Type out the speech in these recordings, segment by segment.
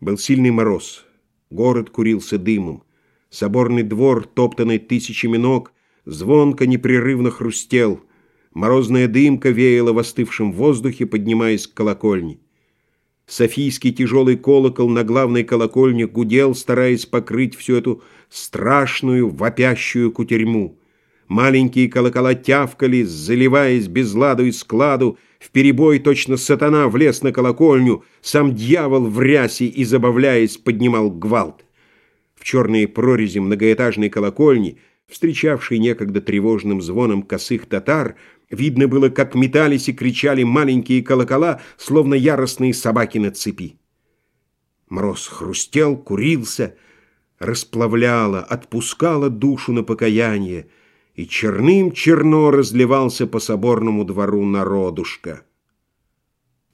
Был сильный мороз, город курился дымом, соборный двор, топтанный тысячами ног, звонко непрерывно хрустел, морозная дымка веяла в остывшем воздухе, поднимаясь к колокольне. Софийский тяжелый колокол на главной колокольне гудел, стараясь покрыть всю эту страшную, вопящую кутерьму. Маленькие колокола тявкали, заливаясь без ладу и складу, в перебой точно сатана влез на колокольню, сам дьявол в рясе и, забавляясь, поднимал гвалт. В черные прорези многоэтажной колокольни, встречавшей некогда тревожным звоном косых татар, видно было, как метались и кричали маленькие колокола, словно яростные собаки на цепи. Мороз хрустел, курился, расплавляло, отпускало душу на покаяние — и черным черно разливался по соборному двору народушка.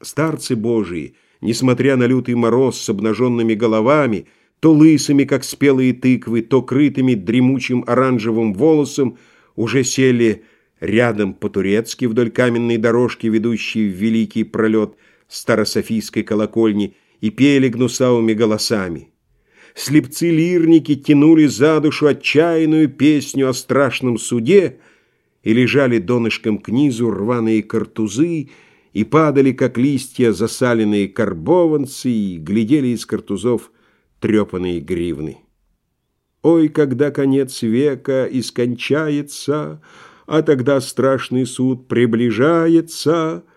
Старцы Божии, несмотря на лютый мороз с обнаженными головами, то лысыми, как спелые тыквы, то крытыми дремучим оранжевым волосом, уже сели рядом по-турецки вдоль каменной дорожки, ведущей в великий пролет Старософийской колокольни, и пели гнусавыми голосами слепцы-лирники тянули за душу отчаянную песню о страшном суде, и лежали донышком к низу рваные картузы, и падали, как листья, засаленные карбованцы, и глядели из картузов трепанные гривны. Ой, когда конец века искончается, а тогда страшный суд приближается —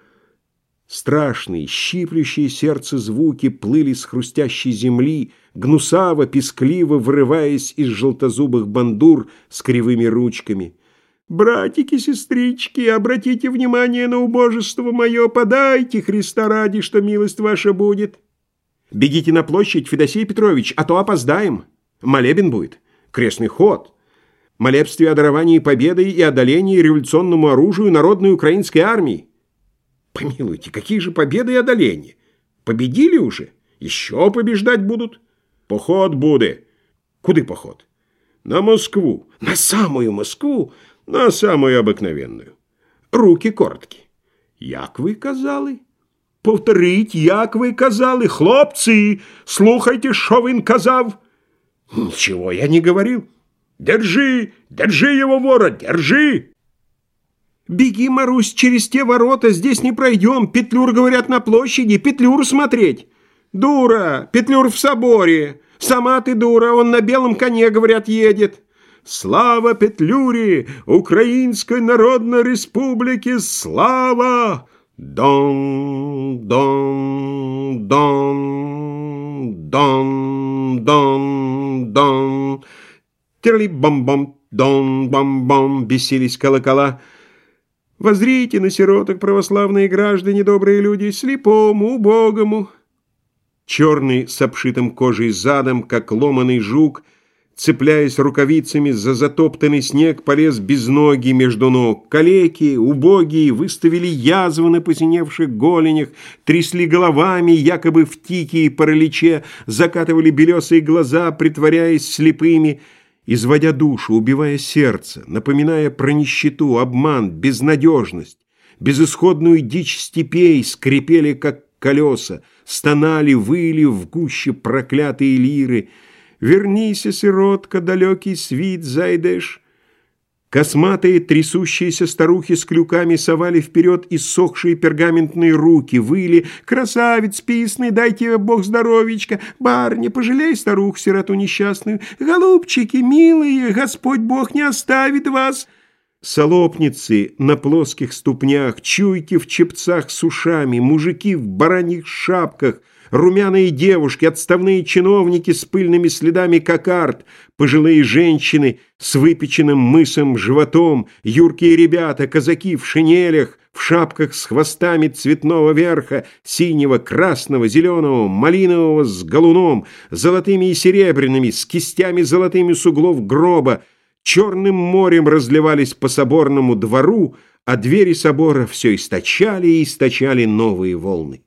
Страшные, щиплющие сердце звуки плыли с хрустящей земли, гнусаво, пескливо вырываясь из желтозубых бандур с кривыми ручками. «Братики, сестрички, обратите внимание на убожество мое, подайте Христа ради, что милость ваша будет!» «Бегите на площадь, Федосей Петрович, а то опоздаем. Молебен будет, крестный ход, молебствие о даровании победы и одолении революционному оружию народной украинской армии». Помилуйте, какие же победы и одоления? Победили уже? Еще побеждать будут? Поход буде. Куды поход? На Москву. На самую Москву? На самую обыкновенную. Руки короткі. Як ви казали? Повторіть, як ви казали, хлопці, слухайте, що він казав. Ничего я не говорил. Держи, держи его, вора, держи. «Беги, Марусь, через те ворота, здесь не пройдем. Петлюр, говорят, на площади, Петлюр смотреть». «Дура! Петлюр в соборе! Сама ты дура, он на белом коне, говорят, едет!» «Слава Петлюре! Украинской Народной Республике! Слава!» Дон, дон, дон, дон, дон, дон. Терли-бам-бам, дон-бам-бам, бесились колокола. Возрите на сироток, православные граждане, добрые люди, слепому, убогому. Черный с обшитым кожей задом, как ломаный жук, цепляясь рукавицами за затоптанный снег, полез без ноги между ног. Калеки, убогие, выставили язвы на посиневших голенях, трясли головами, якобы в тике и параличе, закатывали белесые глаза, притворяясь слепыми — изводя душу, убивая сердце, напоминая про нищету, обман, безнадежность, безысходную дичь степей, скрипели, как колеса, стонали, выли в гуще проклятые лиры. «Вернись, сиротка, далекий свит зайдешь!» Косматые трясущиеся старухи с клюками совали вперед иссохшие пергаментные руки, выли «Красавец писный, дайте Бог здоровечка! Барни, пожалей старух, сироту несчастную! Голубчики, милые, Господь Бог не оставит вас!» Солопницы на плоских ступнях, чуйки в чепцах с ушами, мужики в бараньих шапках — румяные девушки, отставные чиновники с пыльными следами кокард, пожилые женщины с выпеченным мысом животом, юркие ребята, казаки в шинелях, в шапках с хвостами цветного верха, синего, красного, зеленого, малинового с галуном, золотыми и серебряными, с кистями золотыми с углов гроба, черным морем разливались по соборному двору, а двери собора все источали и источали новые волны.